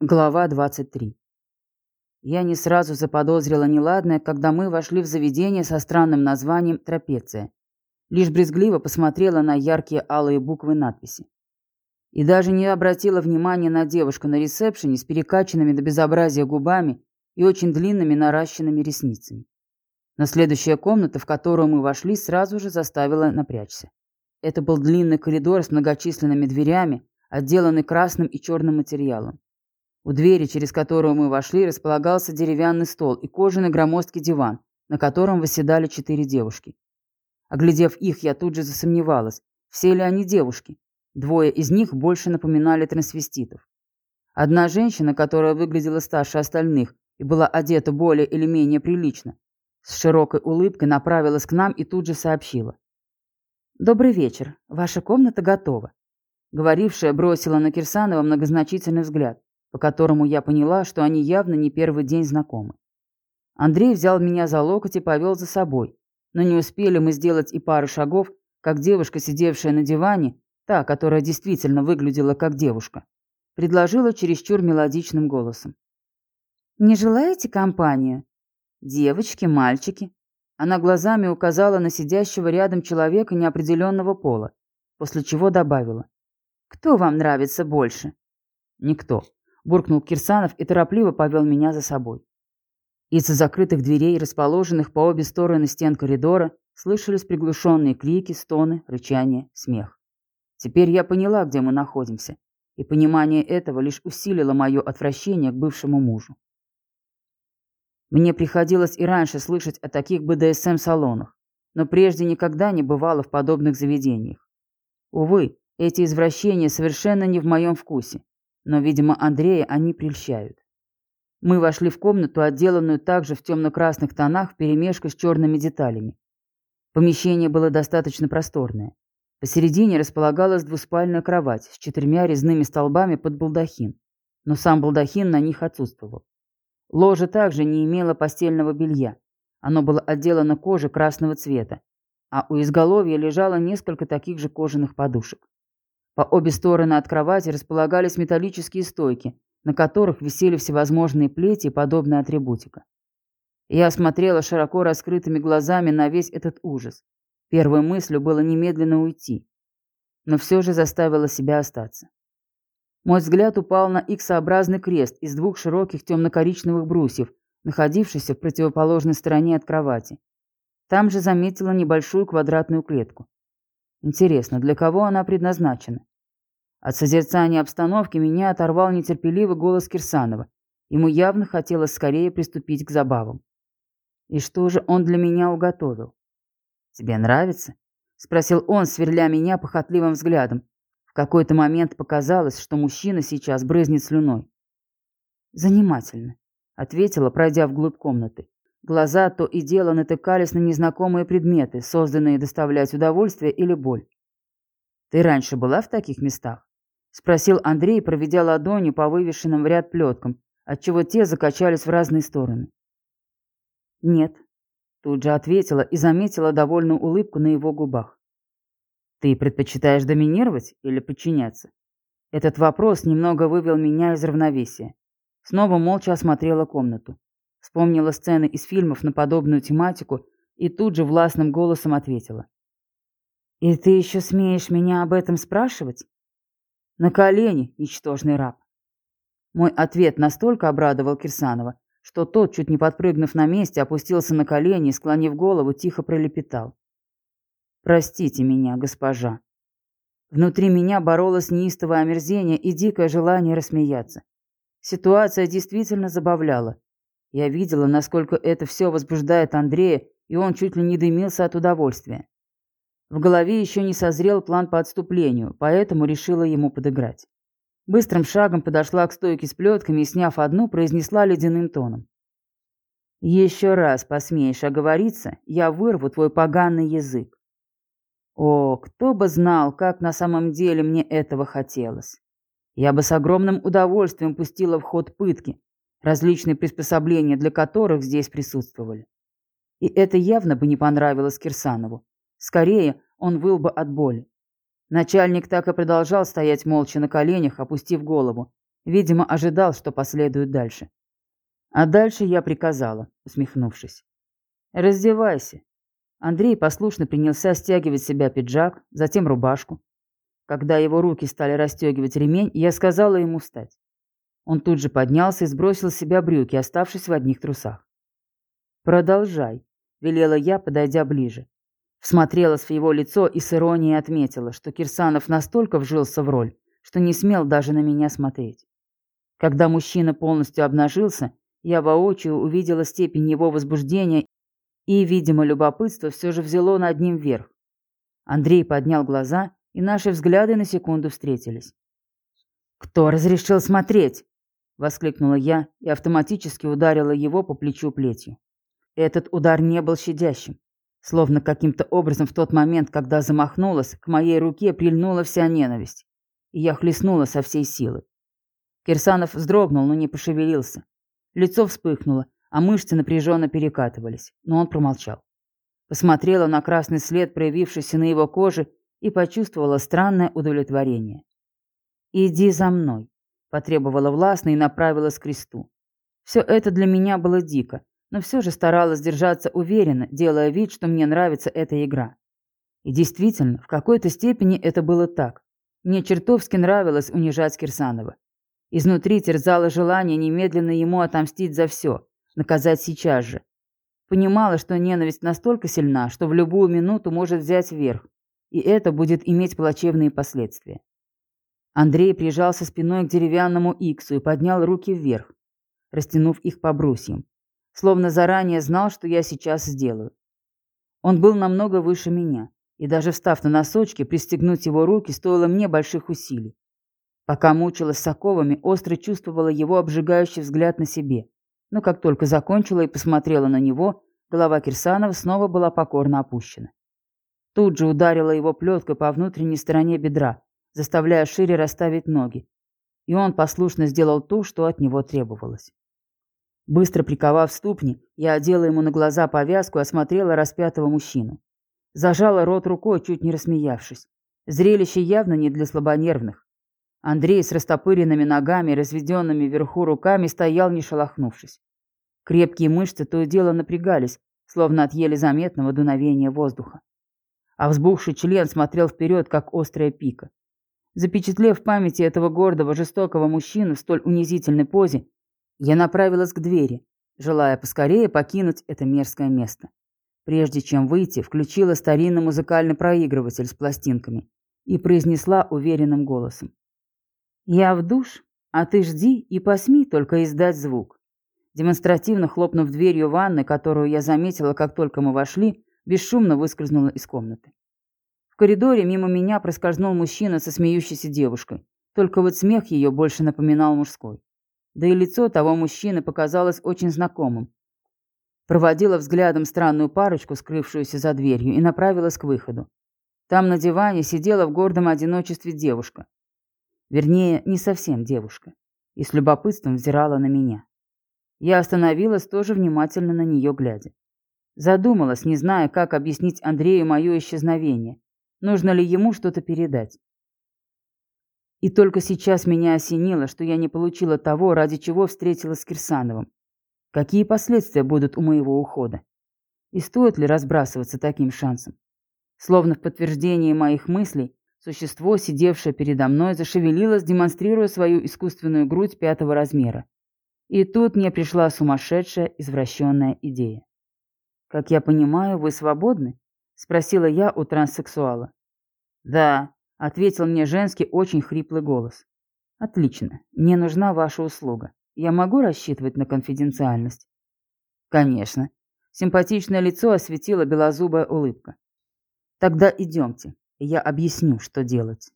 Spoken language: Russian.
Глава 23. Я не сразу заподозрила неладное, когда мы вошли в заведение со странным названием «Трапеция». Лишь брезгливо посмотрела на яркие алые буквы надписи. И даже не обратила внимания на девушку на ресепшене с перекачанными до безобразия губами и очень длинными наращенными ресницами. Но следующая комната, в которую мы вошли, сразу же заставила напрячься. Это был длинный коридор с многочисленными дверями, отделанный красным и черным материалом. У двери, через которую мы вошли, располагался деревянный стол и кожаный громоздкий диван, на котором восседали четыре девушки. Оглядев их, я тут же засомневалась, все ли они девушки. Двое из них больше напоминали трансвеститов. Одна женщина, которая выглядела старше остальных и была одета более или менее прилично, с широкой улыбкой направилась к нам и тут же сообщила. «Добрый вечер. Ваша комната готова». Говорившая бросила на Кирсанова многозначительный взгляд по которому я поняла, что они явно не первый день знакомы. Андрей взял меня за локоть и повел за собой, но не успели мы сделать и пары шагов, как девушка, сидевшая на диване, та, которая действительно выглядела как девушка, предложила чересчур мелодичным голосом. «Не желаете компанию? Девочки, мальчики?» Она глазами указала на сидящего рядом человека неопределенного пола, после чего добавила. «Кто вам нравится больше?» «Никто», буркнул Кирсанов и торопливо повел меня за собой. Из-за закрытых дверей, расположенных по обе стороны стен коридора, слышались приглушенные крики, стоны, рычание, смех. Теперь я поняла, где мы находимся, и понимание этого лишь усилило мое отвращение к бывшему мужу. Мне приходилось и раньше слышать о таких БДСМ-салонах, но прежде никогда не бывало в подобных заведениях. Увы, эти извращения совершенно не в моем вкусе, но, видимо, Андрея они прельщают. Мы вошли в комнату, отделанную также в темно-красных тонах вперемешку с черными деталями. Помещение было достаточно просторное. Посередине располагалась двуспальная кровать с четырьмя резными столбами под балдахин, но сам балдахин на них отсутствовал. Ложа также не имела постельного белья. Оно было отделано кожей красного цвета, а у изголовья лежало несколько таких же кожаных подушек. По обе стороны от кровати располагались металлические стойки, на которых висели всевозможные плети и подобная атрибутика. Я смотрела широко раскрытыми глазами на весь этот ужас. Первой мыслью было немедленно уйти, но все же заставила себя остаться. Мой взгляд упал на иксообразный крест из двух широких темно-коричневых брусьев, находившийся в противоположной стороне от кровати. Там же заметила небольшую квадратную клетку. Интересно, для кого она предназначена? От созерцания обстановки меня оторвал нетерпеливый голос Кирсанова. Ему явно хотелось скорее приступить к забавам. И что же он для меня уготовил? «Тебе нравится?» — спросил он, сверля меня похотливым взглядом. В какой-то момент показалось, что мужчина сейчас брызнет слюной. «Занимательно», — ответила, пройдя вглубь комнаты. Глаза то и дело натыкались на незнакомые предметы, созданные доставлять удовольствие или боль. «Ты раньше была в таких местах?» — спросил Андрей, проведя ладонью по вывешенным в ряд плеткам, отчего те закачались в разные стороны. «Нет», — тут же ответила и заметила довольную улыбку на его губах. «Ты предпочитаешь доминировать или подчиняться?» Этот вопрос немного вывел меня из равновесия. Снова молча осмотрела комнату. Вспомнила сцены из фильмов на подобную тематику и тут же властным голосом ответила. «И ты еще смеешь меня об этом спрашивать?» «На колени, ничтожный раб!» Мой ответ настолько обрадовал Кирсанова, что тот, чуть не подпрыгнув на месте, опустился на колени и, склонив голову, тихо пролепетал. «Простите меня, госпожа». Внутри меня боролось неистовое омерзение и дикое желание рассмеяться. Ситуация действительно забавляла. Я видела, насколько это все возбуждает Андрея, и он чуть ли не дымился от удовольствия. В голове еще не созрел план по отступлению, поэтому решила ему подыграть. Быстрым шагом подошла к стойке с плетками и, сняв одну, произнесла ледяным тоном. «Еще раз посмеешь оговориться, я вырву твой поганый язык». О, кто бы знал, как на самом деле мне этого хотелось. Я бы с огромным удовольствием пустила в ход пытки, различные приспособления для которых здесь присутствовали. И это явно бы не понравилось Кирсанову. Скорее, он выл бы от боли. Начальник так и продолжал стоять молча на коленях, опустив голову, Видимо, ожидал, что последует дальше. А дальше я приказала, усмехнувшись. «Раздевайся». Андрей послушно принялся стягивать с себя пиджак, затем рубашку. Когда его руки стали расстегивать ремень, я сказала ему встать. Он тут же поднялся и сбросил с себя брюки, оставшись в одних трусах. «Продолжай», — велела я, подойдя ближе. Всмотрелась в его лицо и с иронией отметила, что Кирсанов настолько вжился в роль, что не смел даже на меня смотреть. Когда мужчина полностью обнажился, я воочию увидела степень его возбуждения, и, видимо, любопытство все же взяло над ним верх. Андрей поднял глаза, и наши взгляды на секунду встретились. «Кто разрешил смотреть?» — воскликнула я и автоматически ударила его по плечу плетью. Этот удар не был щадящим. Словно каким-то образом в тот момент, когда замахнулась, к моей руке прильнула вся ненависть. И я хлестнула со всей силы. Кирсанов вздрогнул, но не пошевелился. Лицо вспыхнуло, а мышцы напряженно перекатывались, но он промолчал. Посмотрела на красный след, проявившийся на его коже, и почувствовала странное удовлетворение. «Иди за мной», — потребовала властно и направилась к кресту. Все это для меня было дико, но все же старалась держаться уверенно, делая вид, что мне нравится эта игра. И действительно, в какой-то степени это было так. Мне чертовски нравилось унижать Кирсанова. Изнутри терзало желание немедленно ему отомстить за все, наказать сейчас же. Понимала, что ненависть настолько сильна, что в любую минуту может взять верх, и это будет иметь плачевные последствия. Андрей прижался спиной к деревянному иксу и поднял руки вверх, растянув их по брусьям, словно заранее знал, что я сейчас сделаю. Он был намного выше меня, и даже встав на носочки, пристегнуть его руки стоило мне больших усилий. Пока мучилась с оковами, остро чувствовала его обжигающий взгляд на себе. Но как только закончила и посмотрела на него, голова Кирсанова снова была покорно опущена. Тут же ударила его плеткой по внутренней стороне бедра, заставляя шире расставить ноги. И он послушно сделал то, что от него требовалось. Быстро приковав ступни, я одела ему на глаза повязку и осмотрела распятого мужчину. Зажала рот рукой, чуть не рассмеявшись. Зрелище явно не для слабонервных. Андрей с растопыренными ногами и разведенными вверху руками стоял, не шелохнувшись. Крепкие мышцы то и дело напрягались, словно от еле заметного дуновения воздуха. А взбухший член смотрел вперед, как острая пика. Запечатлев в памяти этого гордого, жестокого мужчину в столь унизительной позе, я направилась к двери, желая поскорее покинуть это мерзкое место. Прежде чем выйти, включила старинный музыкальный проигрыватель с пластинками и произнесла уверенным голосом. «Я в душ, а ты жди и посмей только издать звук». Демонстративно хлопнув дверью ванны, которую я заметила, как только мы вошли, бесшумно выскользнула из комнаты. В коридоре мимо меня проскользнул мужчина со смеющейся девушкой. Только вот смех ее больше напоминал мужской. Да и лицо того мужчины показалось очень знакомым. Проводила взглядом странную парочку, скрывшуюся за дверью, и направилась к выходу. Там на диване сидела в гордом одиночестве девушка. Вернее, не совсем девушка. И с любопытством взирала на меня. Я остановилась, тоже внимательно на нее глядя. Задумалась, не зная, как объяснить Андрею мое исчезновение. Нужно ли ему что-то передать? И только сейчас меня осенило, что я не получила того, ради чего встретилась с Кирсановым. Какие последствия будут у моего ухода? И стоит ли разбрасываться таким шансом? Словно в подтверждение моих мыслей, существо, сидевшее передо мной, зашевелилось, демонстрируя свою искусственную грудь пятого размера. И тут мне пришла сумасшедшая, извращенная идея. «Как я понимаю, вы свободны?» — спросила я у транссексуала. «Да», — ответил мне женский очень хриплый голос. «Отлично. Мне нужна ваша услуга. Я могу рассчитывать на конфиденциальность?» «Конечно». Симпатичное лицо осветила белозубая улыбка. «Тогда идемте. Я объясню, что делать».